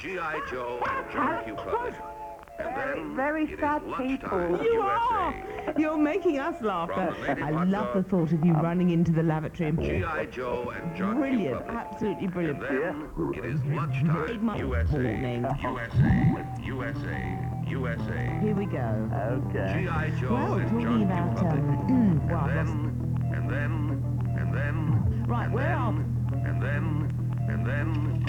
G.I. Joe and John Q. Publishing. And then very it is sad people. You USA. are! You're making us laugh. From I love the thought of you running into the lavatory. And G.I. Joe and John Q. Brilliant, Publishing. absolutely brilliant. And then it is lunchtime Trademark USA. warning. USA. USA. USA. Here we go. Okay. G.I. Joe Well, and talking John Q. about, um, and I've then, and then, and then, Right, and where then, are- and then, and then,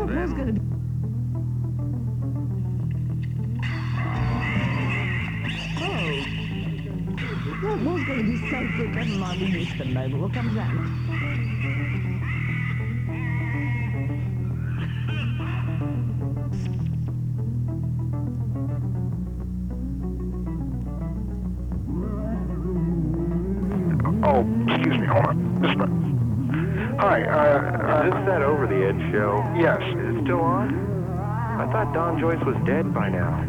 what and was going to be? Oh. What was going to be so good? Never mind, we missed them, what comes next? Oh, excuse me. Hold on. Just a minute. Hi. Uh, Is this that Over the Edge show? uh, yes. Is it still on? I thought Don Joyce was dead by now.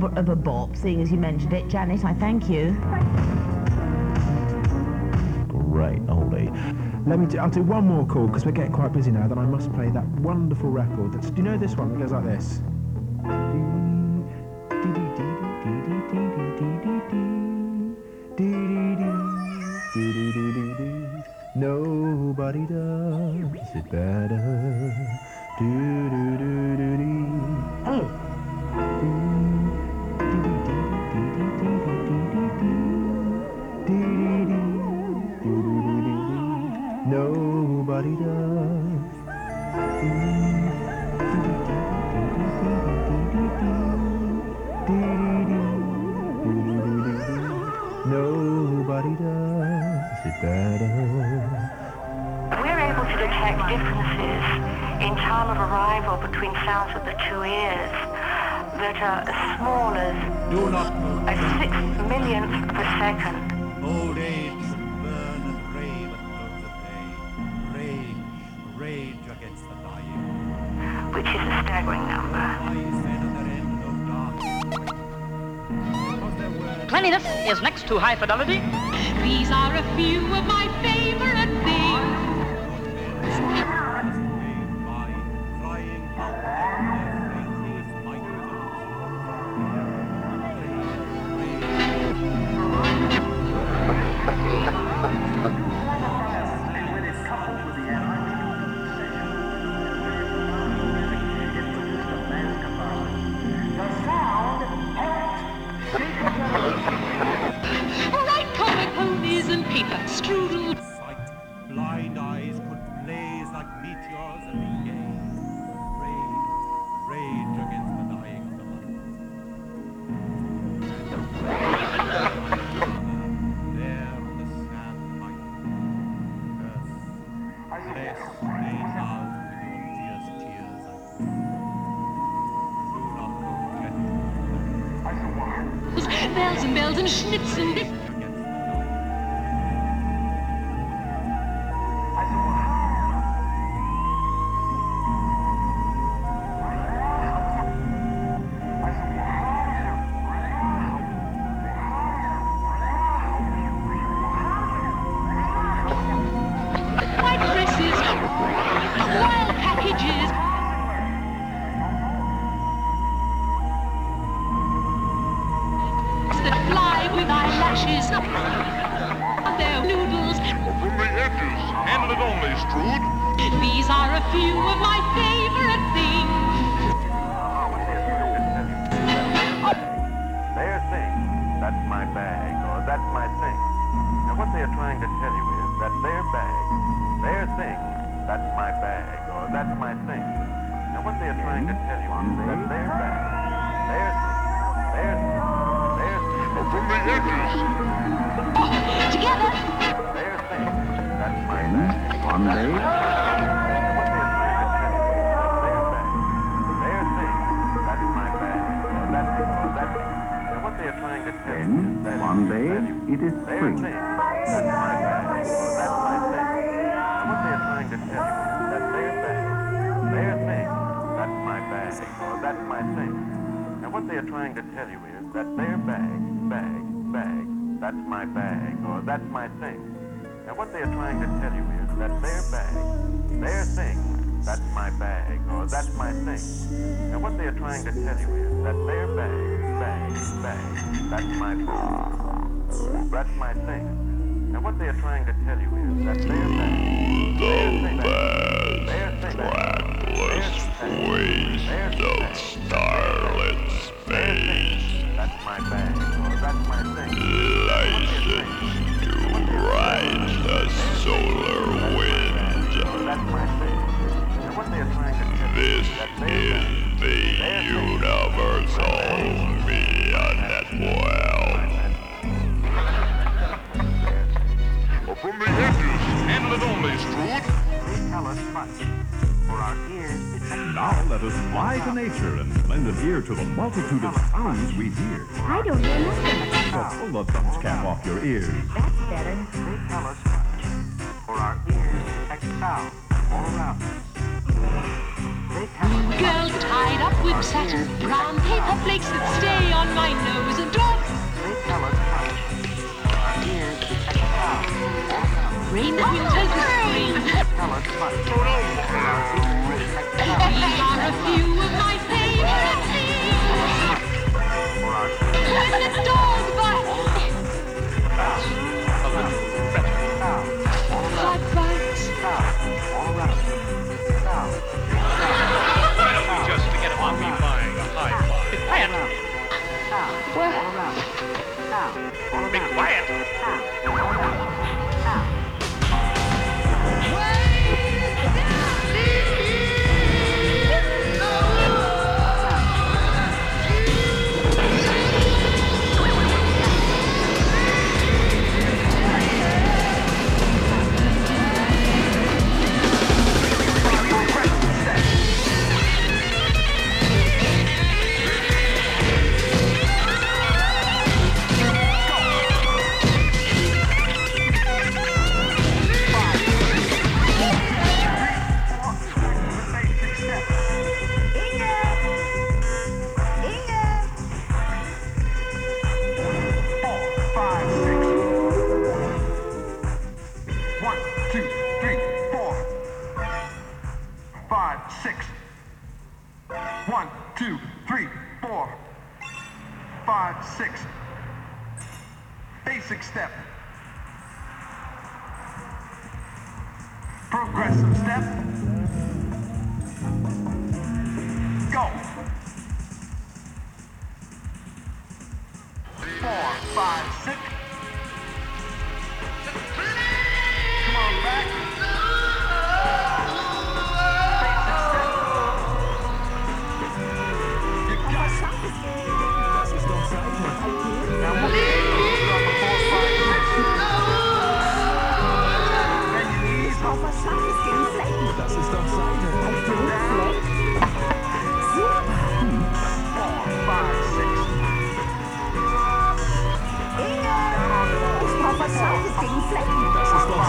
Bit more of a bop, seeing as you mentioned it. Janet, I thank you. Great, Ollie. Let me. Do, I'll do one more call because we're getting quite busy now. Then I must play that wonderful record. That's, do you know this one? It goes like this. Nobody does it better. Is next to high fidelity. These are a few of my Schnitzel mit... my. And what they're trying to tell you is that their bag, bag, bag, that's my bag, or that's my thing. And what they're trying to tell you is that their bag, their thing, that's my bag, or that's my thing. And what they're trying to tell you is that their bag, bag, bag, that's my bag, that's my thing. And what they're trying to tell you is that their bag, their thing, their thing, their thing, their thing, starlit their thing, that's my bag, or that's my thing. license to ride the solar wind. That's my thing. And what they're trying to tell you This is that their bag, is the universal media network. From the edges, handle it only, Scrooge. they tell us much. For our ears, it's Now let us fly to nature and lend an ear to the multitude of sounds we hear. I don't hear nothing. So pull the thumbs cap off your ears. That's better. They tell us much. For our ears detect sound all around us. They tell us Girl tied up with satin brown paper flakes that stay on my nose and drop. My favorite things. for our When the dog bites, I bite. sound all around us. Sound. Why don't we just forget about me buying a high? Be quiet. Be quiet.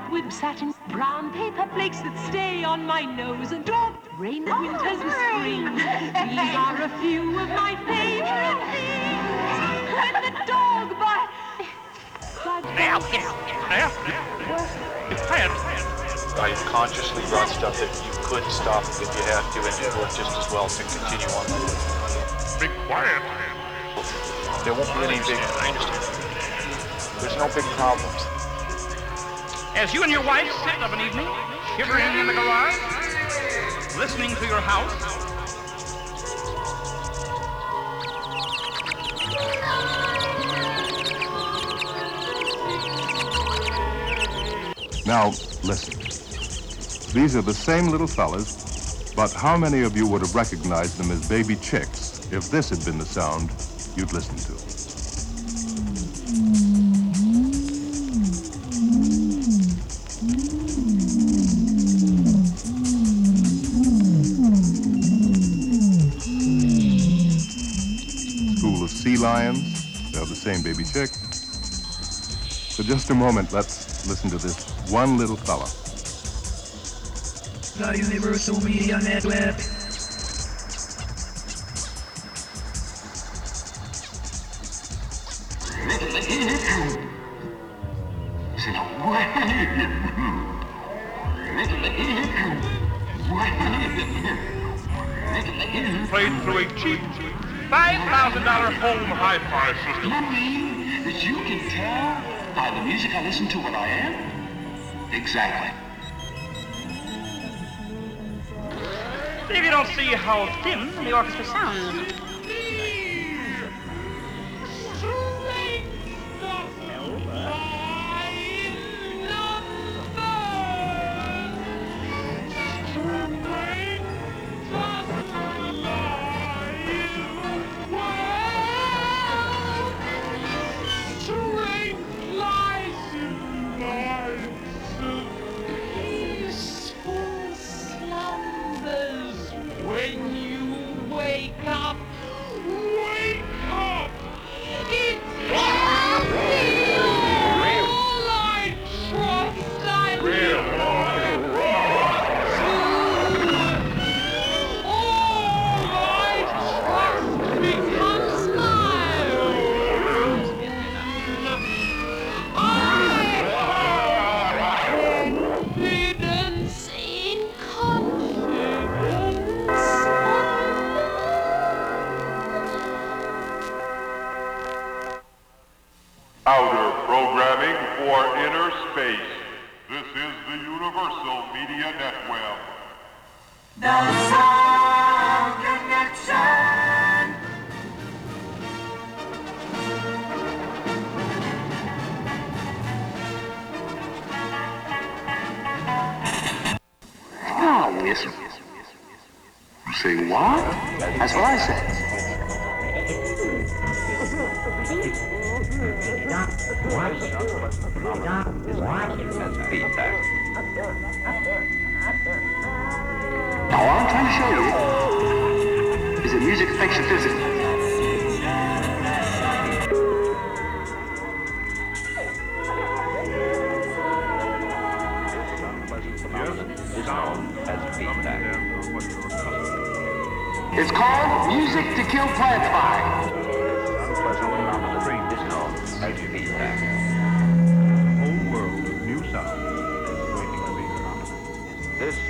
tied with satin brown paper flakes that stay on my nose and drop. Rain that winters the spring. These are a few of my favorite things. When the dog bites, I Now. Now, it's tired. I consciously brought stuff that you could stop if you had to, and it would just as well to continue on. Be quiet. There won't be any big. There's no big problems. As you and your wife sit of an evening, shivering in the garage, listening to your house, Now, listen. These are the same little fellas, but how many of you would have recognized them as baby chicks if this had been the sound you'd listened to? Sea lions, they're the same baby chick. For just a moment, let's listen to this one little fella. The Universal Media Network. Home hi-fi system. You mean that you can tell by the music I listen to what I am? Exactly. If you don't see how thin the orchestra sounds. Outer programming for inner space. This is the Universal Media Network. The Sound Connection. Ah, now listen. Say what? That's what I said. Now, what I'm trying to show you is that music affects you physically. It's called Music to Kill Plant Fire.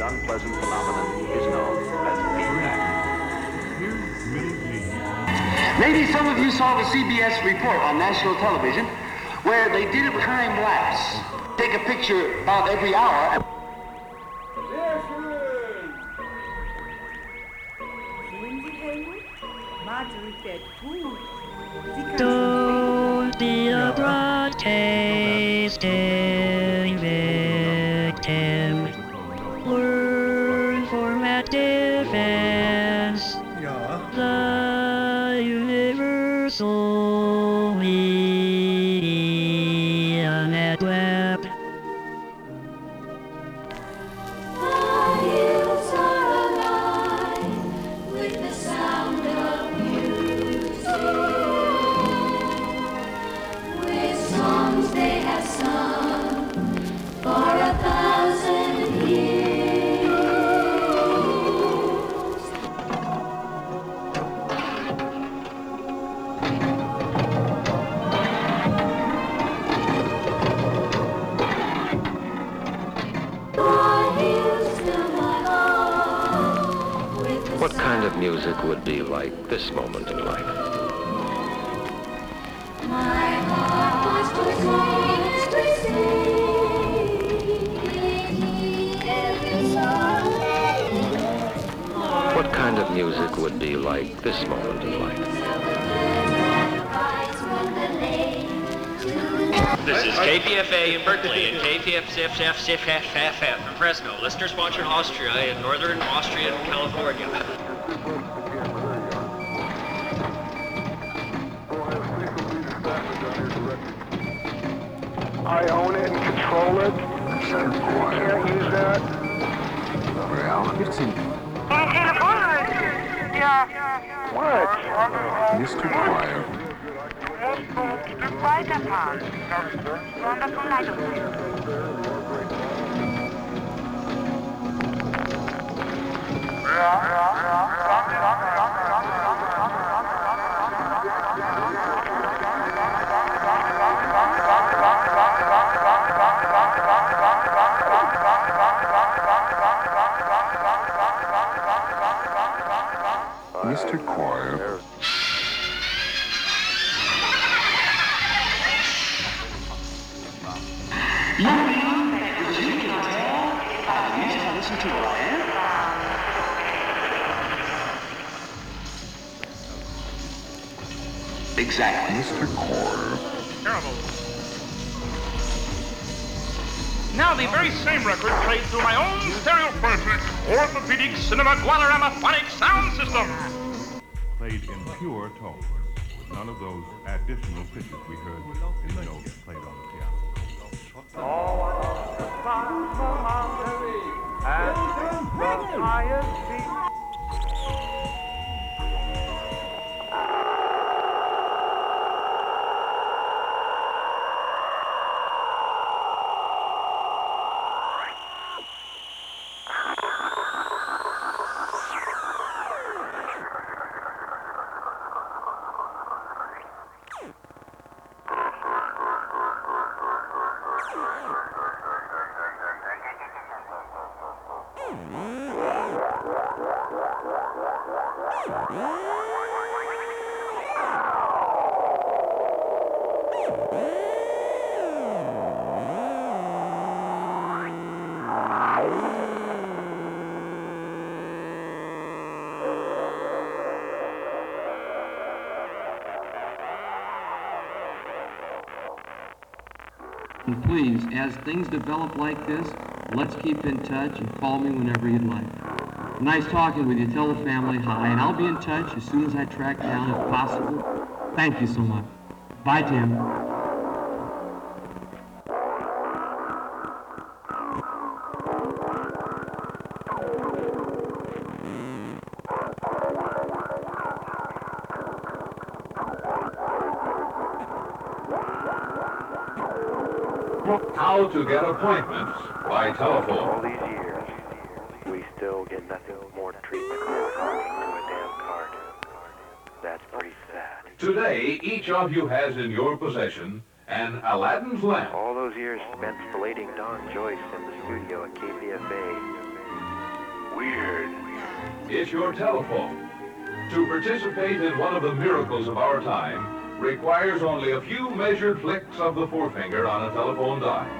Unpleasant phenomenon is known as. Maybe some of you saw the CBS report on national television where they did a time lapse. Take a picture about every hour. In Fresno. Listener sponsored Austria in northern Austria and California. I own it and control it. You can't use that. What? Mr. Choir. Mr. Choir. Listen to what I am. Exactly. Mr. Choir. Terrible. Now the very same record played through my own stereo perfect orthopedic cinema Guadarama phonic sound system. Played in pure tone, with none of those additional pitches we heard in the notes played on the piano. And please, as things develop like this, let's keep in touch and call me whenever you'd like. Nice talking with you. Tell the family hi, and I'll be in touch as soon as I track down, if possible. Thank you so much. Bye, Tim. Get appointments by All these years, we still get nothing more treatment than talking to a damn card. That's pretty sad. Today, each of you has in your possession an Aladdin's lamp. All those years spent belating Don Joyce in the studio at KPFA. Weird. It's your telephone. To participate in one of the miracles of our time requires only a few measured flicks of the forefinger on a telephone dial.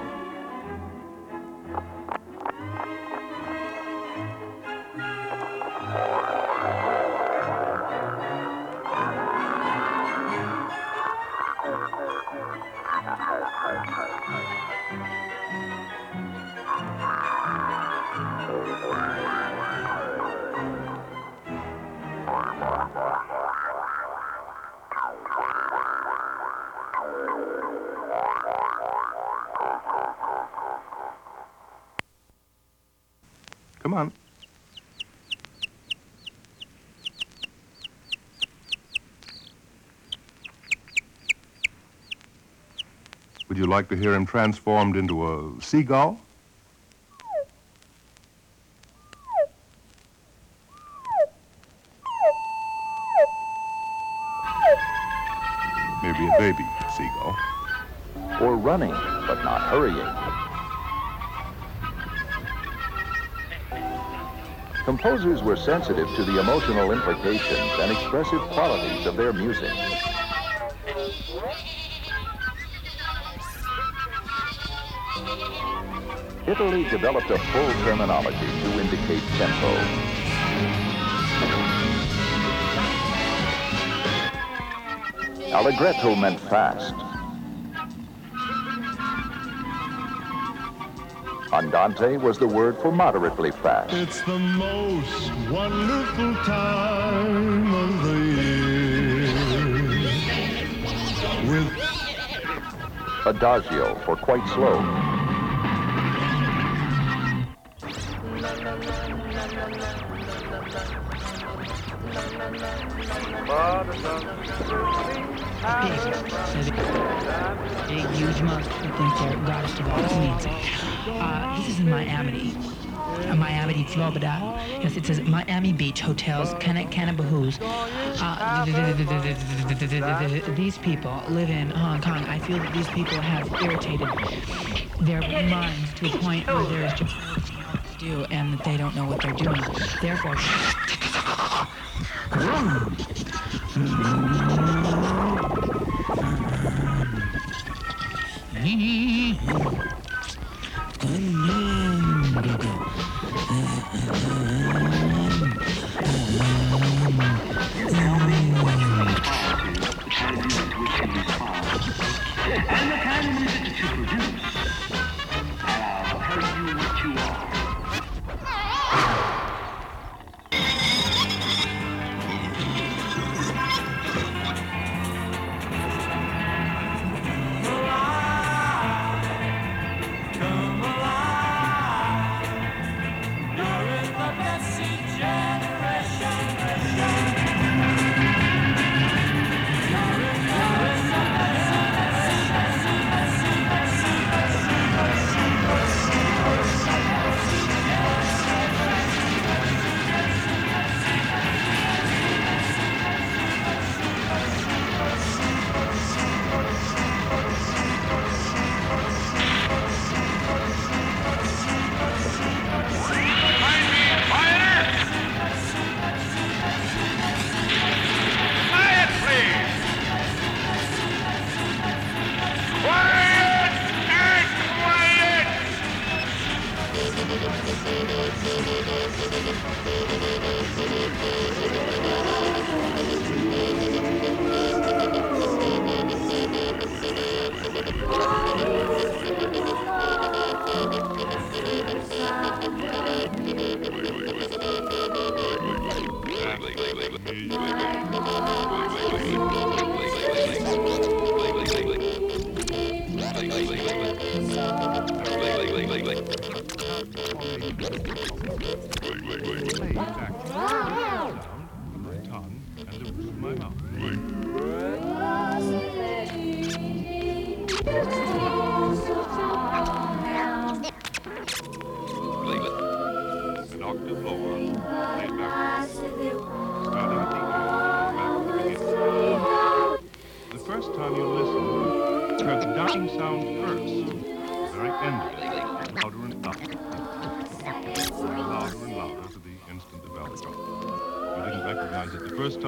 Like to hear him transformed into a seagull? Maybe a baby seagull. Or running, but not hurrying. Composers were sensitive to the emotional implications and expressive qualities of their music. Italy developed a full terminology to indicate tempo. Allegretto meant fast. Andante was the word for moderately fast. It's the most wonderful time of the year. With Adagio for quite slow. Big, huge monster who thinks they're goddess of all means. Uh, this is in Miami. Uh, Miami, Florida. Yes, it says Miami Beach Hotels, Canna- Cannabahoos. Uh, these people live in Hong Kong. I feel that these people have irritated their minds to a point where there is just to do and that they don't know what they're doing. Therefore, And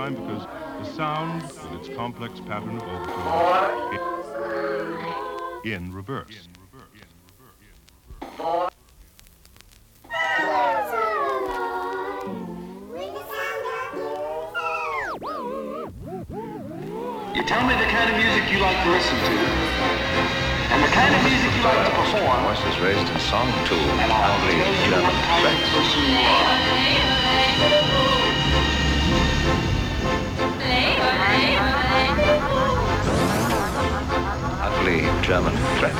time because the sound, with its complex pattern of overtones, in, in reverse. You tell me the kind of music you like to listen to, and the kind of music you like to perform. Voice is raised in song too, loudly German tracks. German tracks.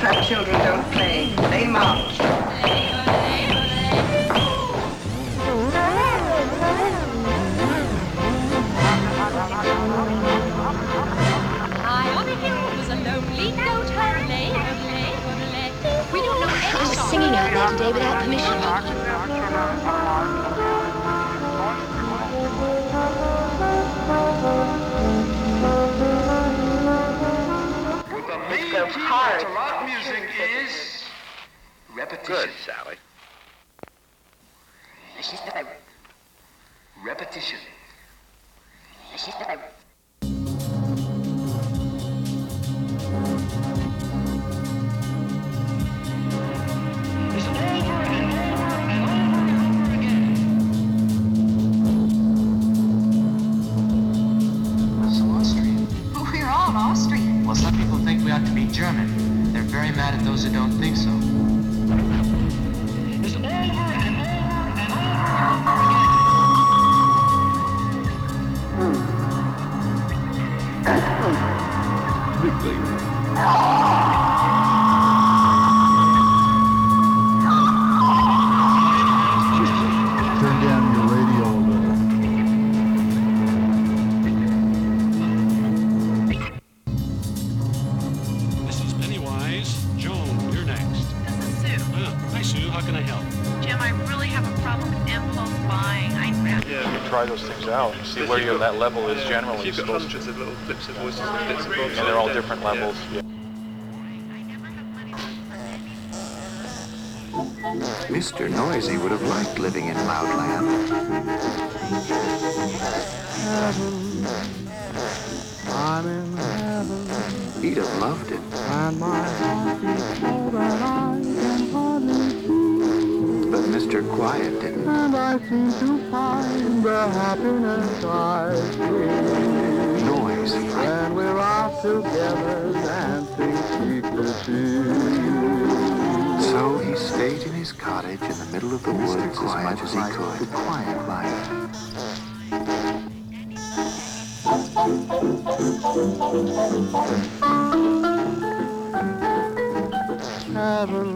Trap children don't play. They march. High on a hill was a lonely goat hurley, hurley, hurley. We don't know any song. singing out there today without permission. hard. What love music is repetition. Good, Sally. And see where your that level is generally You've got supposed hundreds to. of little clips of voices and bits and bobs. And they're all different Yeah. levels. Yeah. Mr. Noisy would have liked living in Loudland. I'm in heaven, He'd have loved it. and my Quiet didn't. And I seem to find the happiness I feel. Noisy. When we're out together dancing cheek to cheek. So he stayed in his cottage in the middle of the woods as much as he could. The quiet life. Heaven,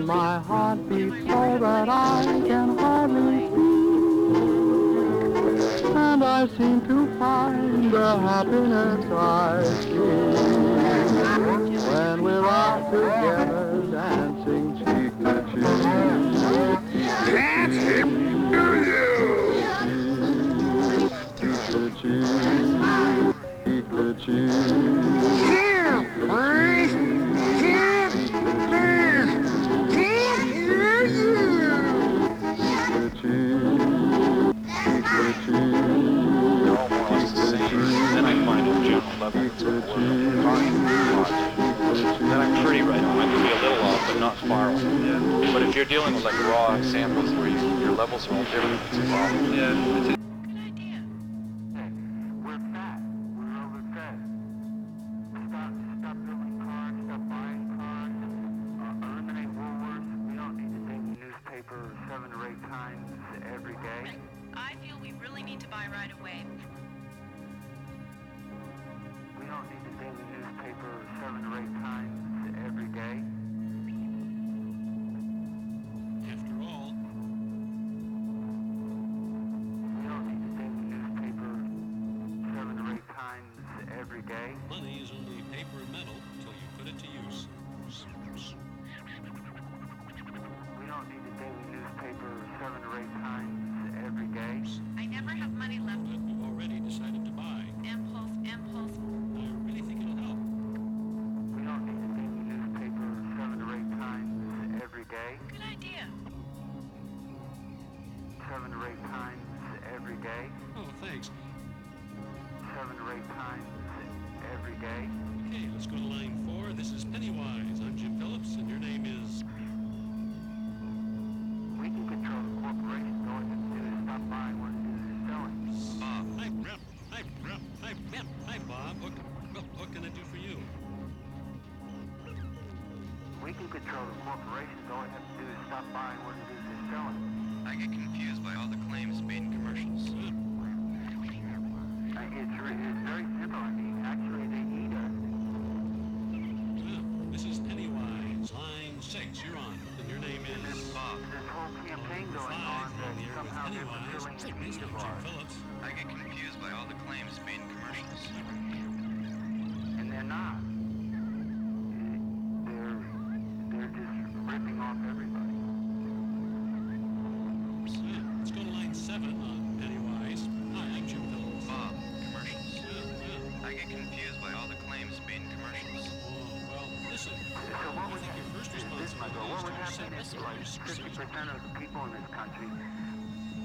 and my heart beats so that I can hardly speak. And I seem to find the happiness I seek when we're out together dancing cheek to cheek. Can't hear you. Cheek to cheek, cheek to cheek. You're dealing with like raw samples where you, your levels are all different, it's a problem. Yeah. I feel we really need to buy right away. We don't need the daily newspaper seven or eight day. Oh, thanks. Seven or eight times every day. Okay, let's go to line four. This is Pennywise. I'm Jim Phillips, and your name is. We can control the we have to do stop buying what it is selling. Bob. Hi, Rep. Hi, Rep. Hi, Rep. Hi, Bob. What, what, what can I do for you? We can control the corporations. Country,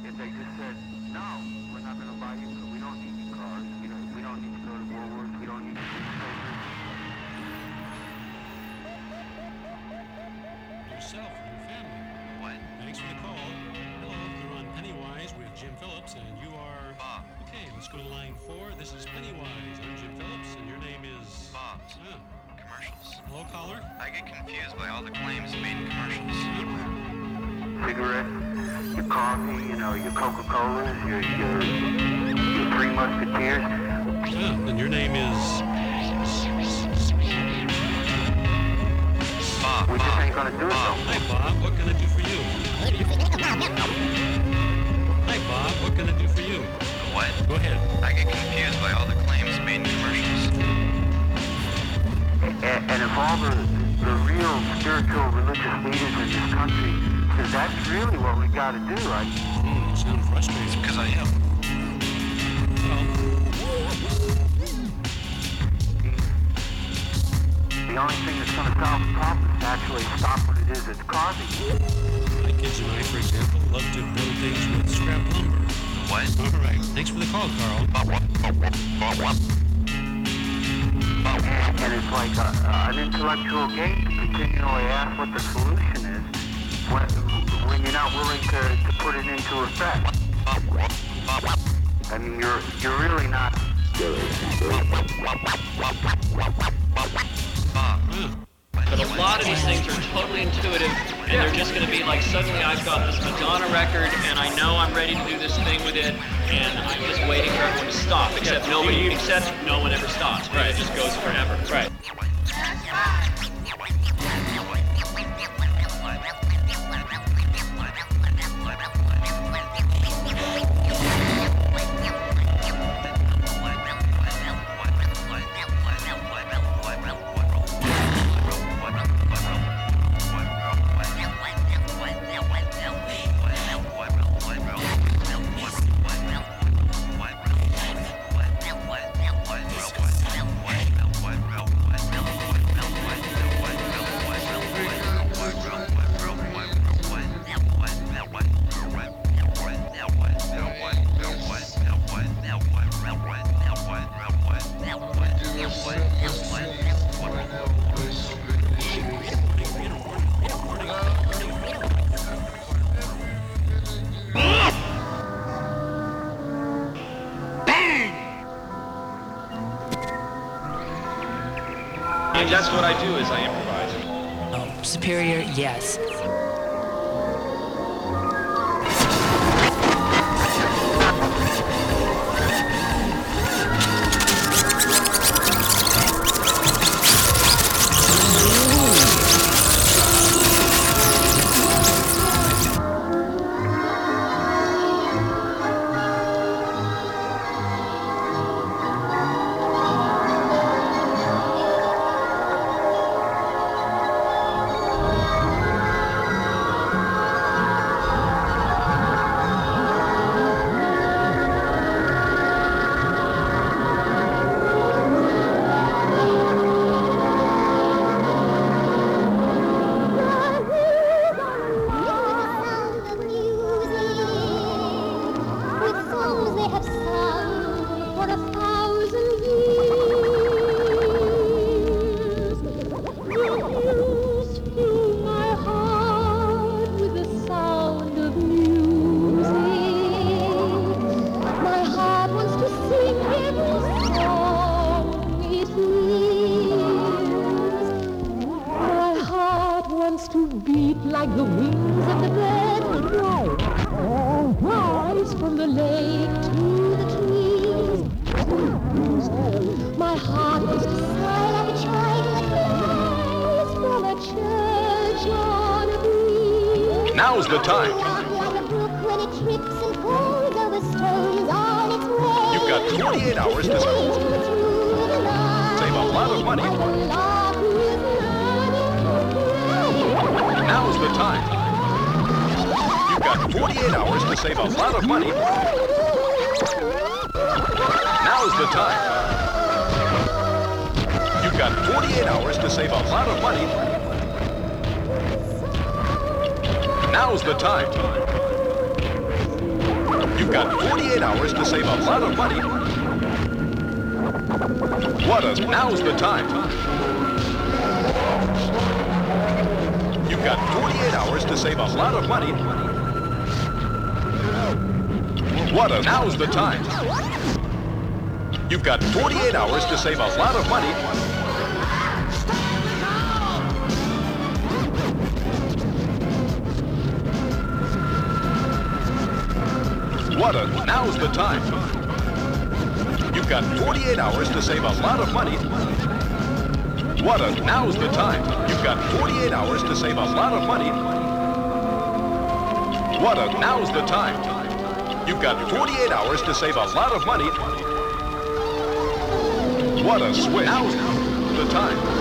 if they just said, no, we're not going to buy you, we don't need your cars, we don't, we don't need to go to Woolworths, we don't need your newspapers. Yourself and your family. What? Thanks for the call. Hello, you're on Pennywise with Jim Phillips, and you are Bob. Okay, let's go to line four. This is Pennywise. I'm Jim Phillips, and your name is Bob. Ah. Commercials. Hello, caller. I get confused by all the claims made in commercials. cigarettes, your coffee, you know, your Coca-Colas, your, your, your Three Musketeers. Yeah, and your name is Bob. We just ain't gonna do it though. Hi, Bob. What can I do for you? Hi, Bob. What can I do for you? What? Go ahead. I get confused by all the claims made in commercials. And, and if all the, the real spiritual religious leaders in this country says that's really what we gotta do, I, Hmm, you sound frustrated. Because I am. the only thing that's gonna solve the problem is actually stop what it is that's causing it. My kids and I, for example, love to build things with scrap lumber. What? All right. Thanks for the call, Carl. And it's like a, an intellectual game to continually ask what the solution is when, when you're not willing to, to put it into effect. I mean, you're you're really not. But a lot of these things are totally intuitive, and they're just going to be like, suddenly I've got this Madonna record, and I know I'm ready to do this thing with it, and I'm just waiting for everyone to stop. Except nobody, except no one ever stops. Right? It just goes forever. Right. What I do is I improvise. Oh, superior, yes. Beat like the wings of the bird rise from the lake to the trees. My heart wants to sigh like a child from a church on a breeze. Now's the time. Like a brook when it trips and falls over stones on its way. You've got 28 hours to Through save a lot of money. Now's the time. You've got 48 hours to save a lot of money. Now's the time. You've got 48 hours to save a lot of money. now's the time. You've got 48 hours to save a lot of money. What a, now's the time. Got 48 hours to save a lot of money. What a, now's the time. You've got 48 hours to save a lot of money. What a, now's the time. You've got 48 hours to save a lot of money. What a, now's the time. You've got 48 hours to save a lot of money. What a, now's the time. You've got 48 hours to save a lot of money. What a switch. Now's the time.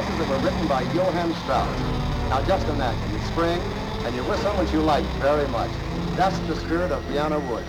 Waltzes that were written by Johann Strauss. Now just imagine, it's spring, and you're with someone you like very much. That's the spirit of Vienna Woods.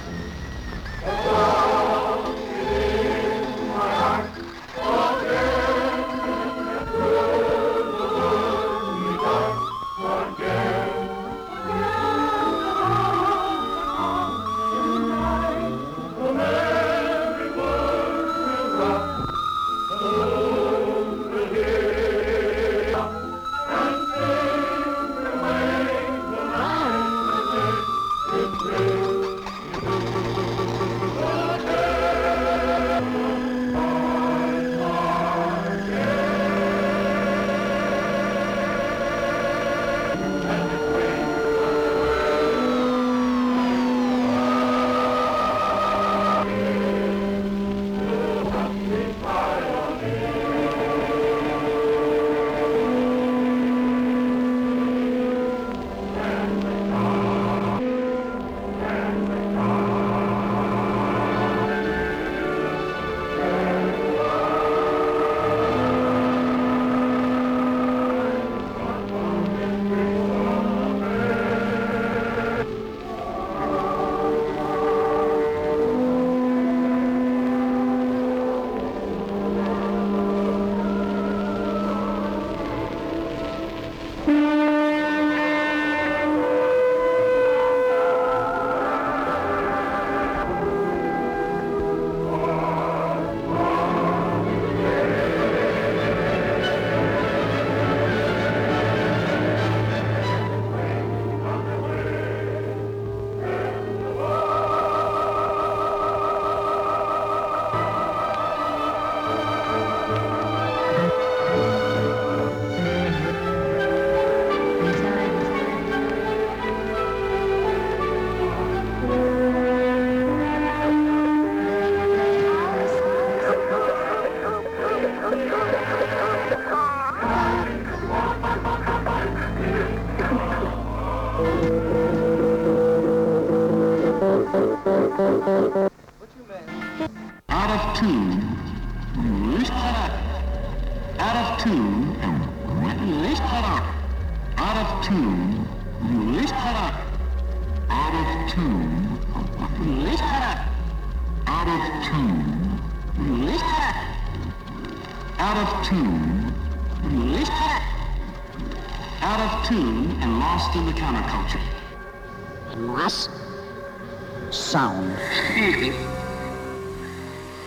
Sound. Repeat.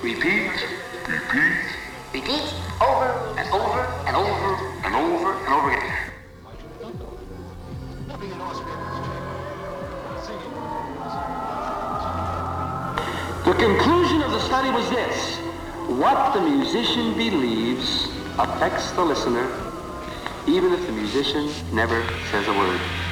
Repeat. Repeat. Repeat over and over and over And over and over again. The conclusion of the study was this. What the musician believes affects the listener, even if the musician never says a word.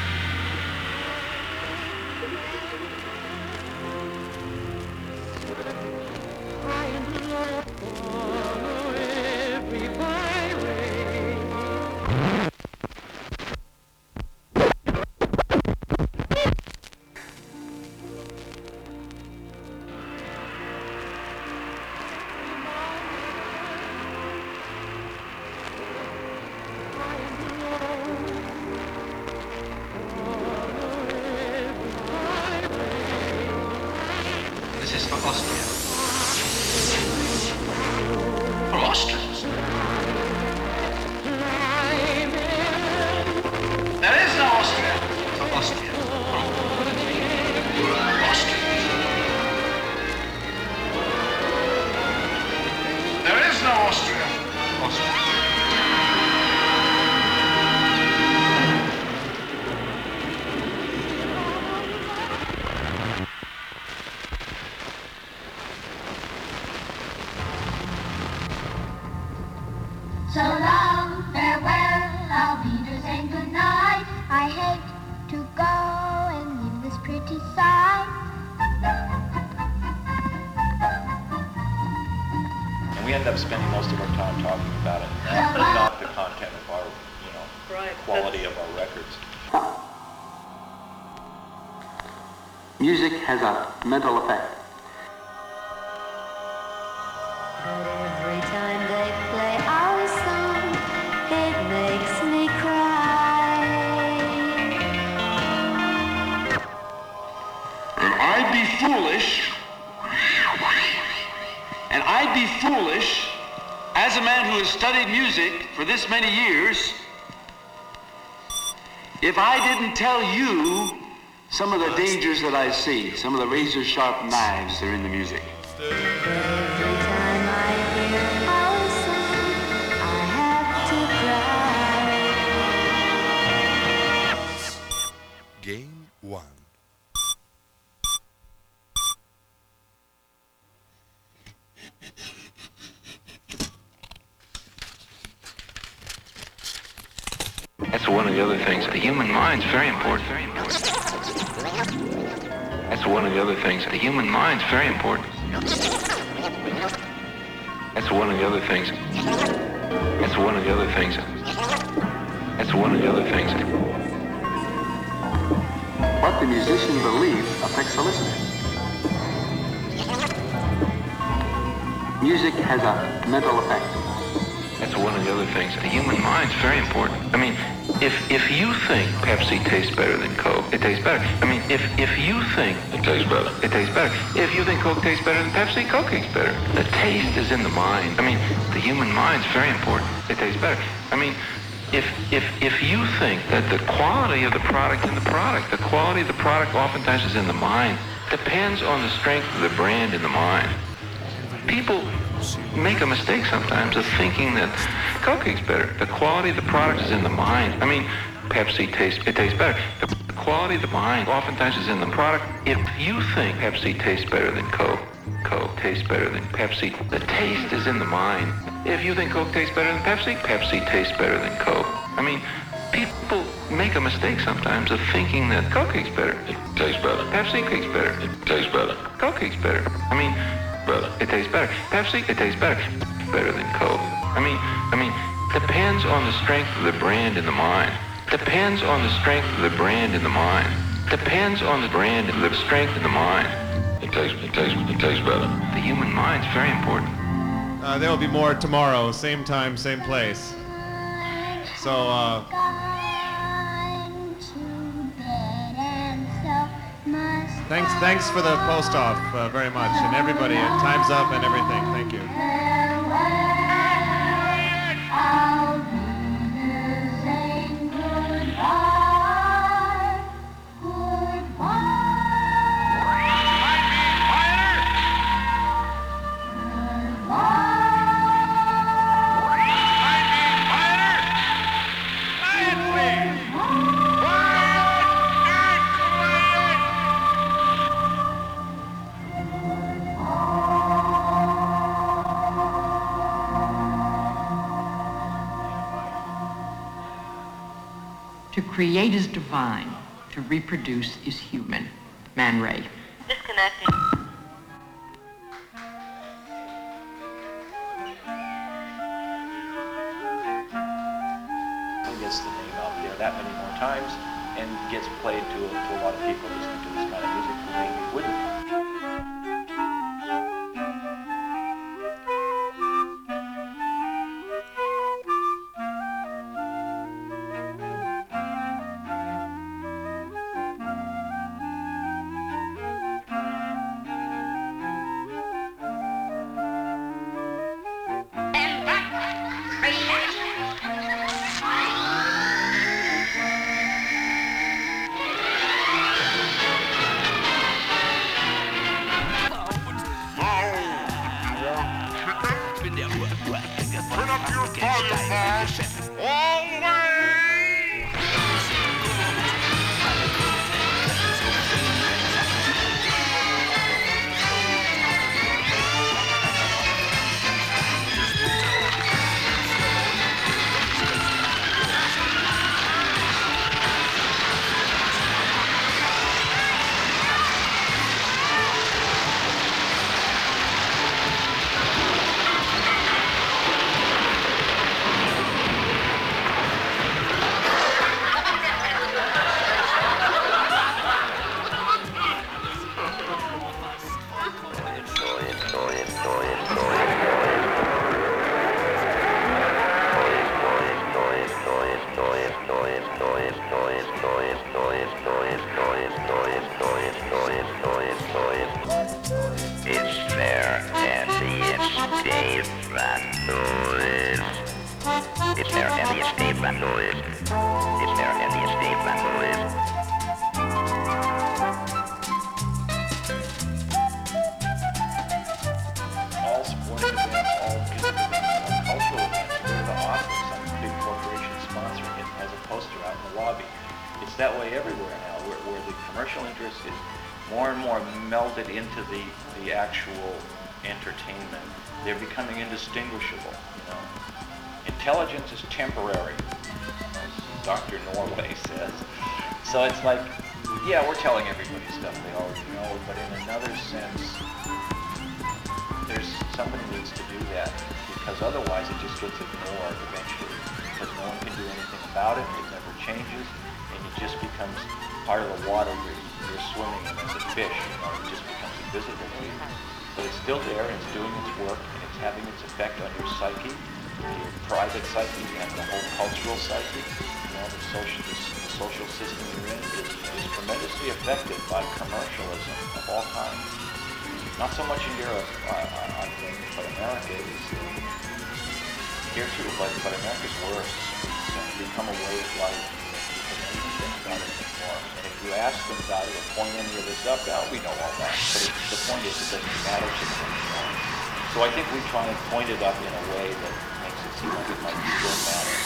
Foolish, and I'd be foolish as a man who has studied music for this many years if I didn't tell you some of the dangers that I see, some of the razor sharp knives that are in the music. The other things. The human mind's very important. That's one of the other things. That's one of the other things. That's one of the other things. What the musician believes affects the listener. Music has a mental effect. That's one of the other things. The human mind's very important. I mean, if if you think Pepsi tastes better than Coke, it tastes better. I mean, if if you think it tastes better, it tastes better. If you think Coke tastes better than Pepsi, Coke tastes better. The taste is in the mind. I mean, the human mind's very important. It tastes better. I mean, if if if you think that the quality of the product in the product, the quality of the product oftentimes is in the mind, depends on the strength of the brand in the mind. People make a mistake sometimes of thinking that Coke tastes better. The quality of the product is in the mind. I mean, Pepsi tastes it tastes better. The, the quality of the mind oftentimes is in the product. If you think Pepsi tastes better than Coke, Coke tastes better than Pepsi. The taste is in the mind. If you think Coke tastes better than Pepsi, Pepsi tastes better than Coke. I mean, people make a mistake sometimes of thinking that Coke tastes better. It tastes better. Pepsi tastes better. It tastes better. Coke tastes better. I mean, better. It tastes better. Pepsi, it tastes better. Better than Coke. I mean, I mean, depends on the strength of the brand in the mind. Depends on the strength of the brand in the mind. Depends on the brand and the strength in the mind. It tastes, it tastes, it tastes better. The human mind's very important. Uh, there will be more tomorrow, same time, same place. So, uh, thanks, thanks for the post off uh, very much, and everybody. And time's up and everything. Thank you. Create is divine. To reproduce is human. Man Ray. Disconnecting. Poster out in the lobby. It's that way everywhere now, where, where the commercial interest is more and more melded into the, the actual entertainment. They're becoming indistinguishable, you know. Intelligence is temporary, as Dr. Norway says. So it's like, yeah, we're telling everybody stuff they already know, but in another sense, there's somebody needs to do that because otherwise it just gets ignored eventually because no one can do anything about it. It never changes and it just becomes part of the water you're, you're swimming in as a fish. You know, it just becomes invisible to you. But it's still there and it's doing its work and it's having its effect on your psyche, your private psyche and the whole cultural psyche. You know, the social, the, the social system you're in is, is tremendously affected by commercialism of all kinds. Not so much in Europe, I, I, think, but America is uh, here too, but, but America's worse. Uh, become a way of life. And if you ask them about it or point any of this up, well, we know all that. But the point is, it doesn't matter to them. So I think we try and point it up in a way that makes it seem like it might still matter.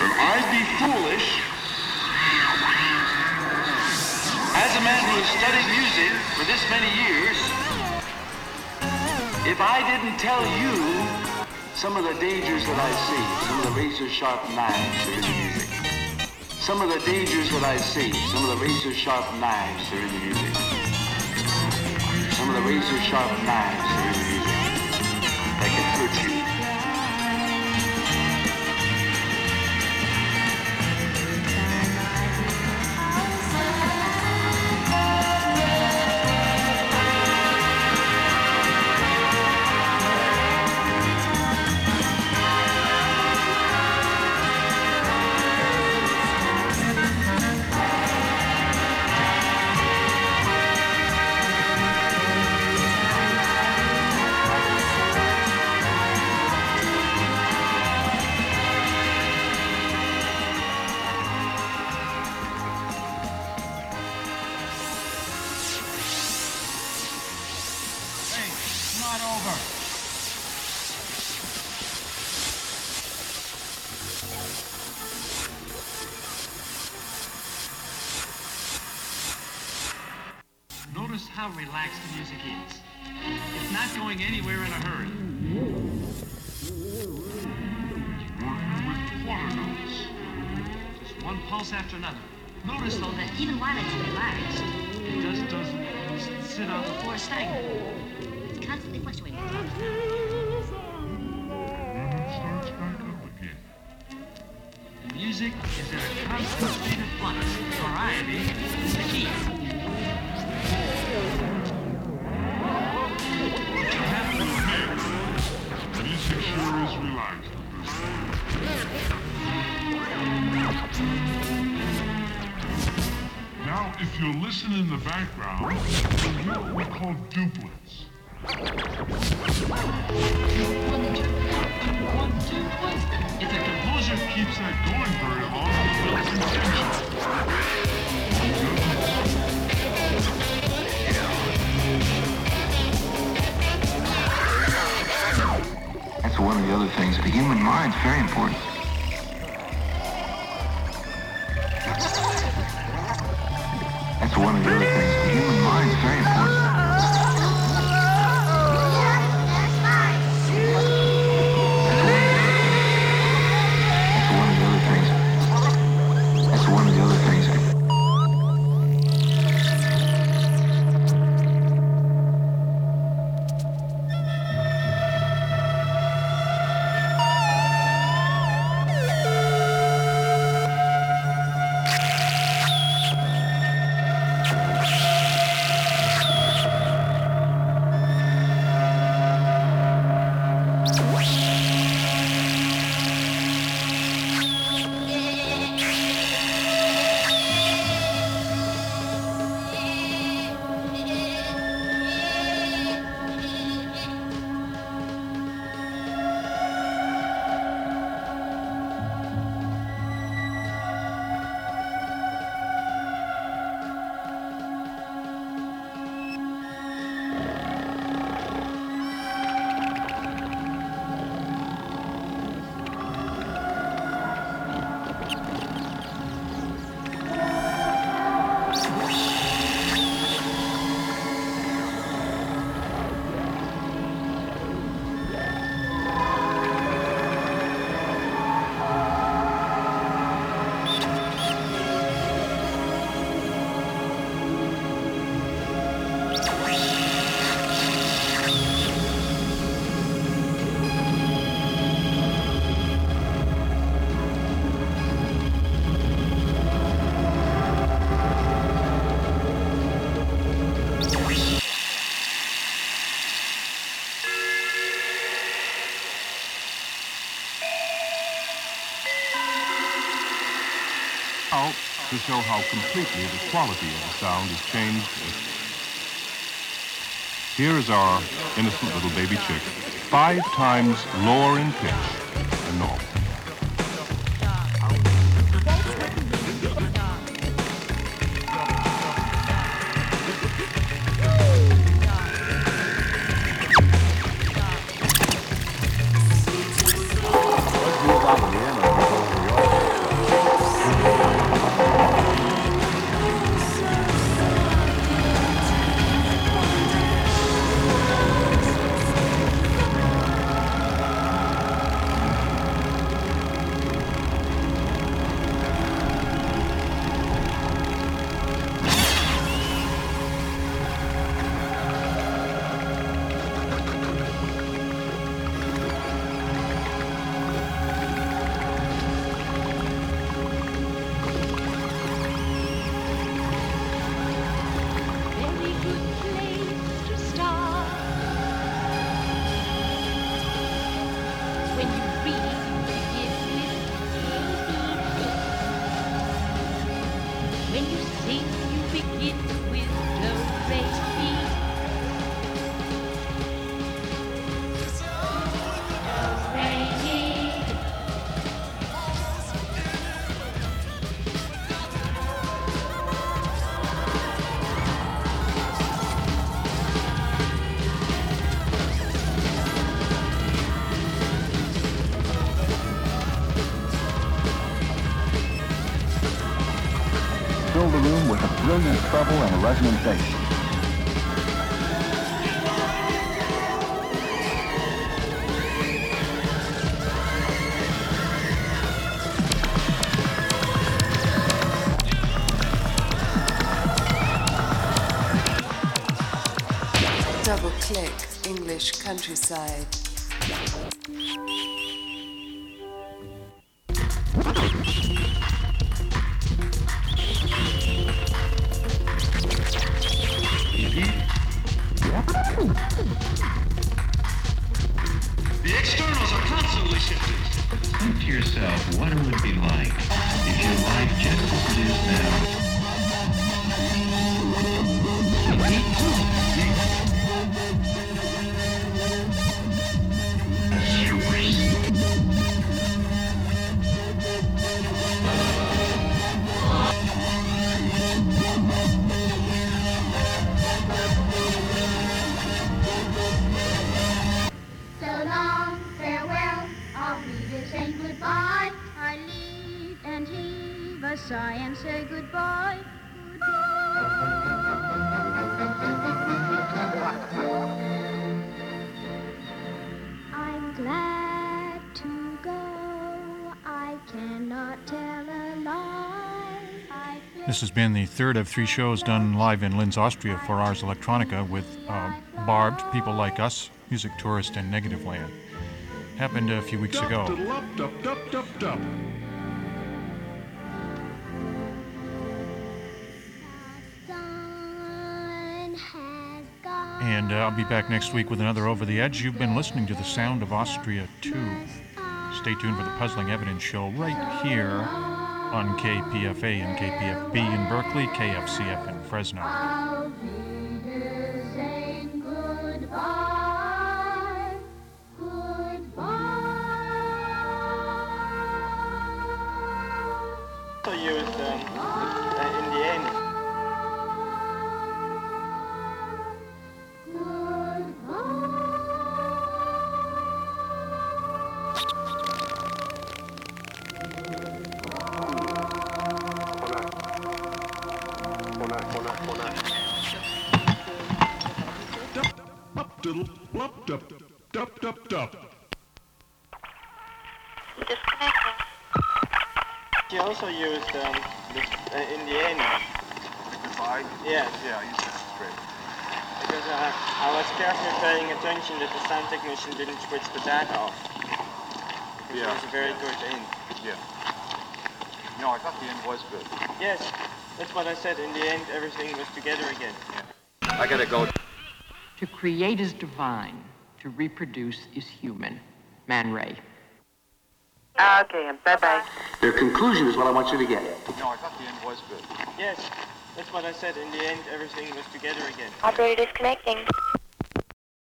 And I'd be foolish as a man who has studied music for this many years if I didn't tell you some of the dangers that I see, some of the razor sharp knives are in the music. Some of the dangers that I see, some of the razor sharp knives are in the music. Some of the razor sharp knives are in the music After another. Notice though that even while it's relaxed, it just doesn't sit on the floor stagnant. It's constantly fluctuating. Mm-hmm. starts back up again. The music is in a constant state of flux. Variety is the key. You listen in the background, you'll hear what we call duplets. If the composer keeps that going very long, it builds That's one of the other things. The human mind's very important. One of show how completely the quality of the sound is changed. Here is our innocent little baby chick, five times lower in pitch than normal. Treble and a resonant bass. Double click English countryside. Has been the third of three shows done live in Linz, Austria for Ars Electronica with uh, Barbed, People Like Us, Music Tourist, and Negativland. Happened a few weeks ago. And uh, I'll be back next week with another Over the Edge. You've been listening to The Sound of Austria 2. Stay tuned for the Puzzling Evidence Show right here on KPFA and KPFB in Berkeley, KFCF in Fresno. Create is divine, to reproduce is human. Man Ray. Okay, bye-bye. Their conclusion is what I want you to get. No, I thought the end was good. Yes, that's what I said. In the end, everything was together again. Operator disconnecting.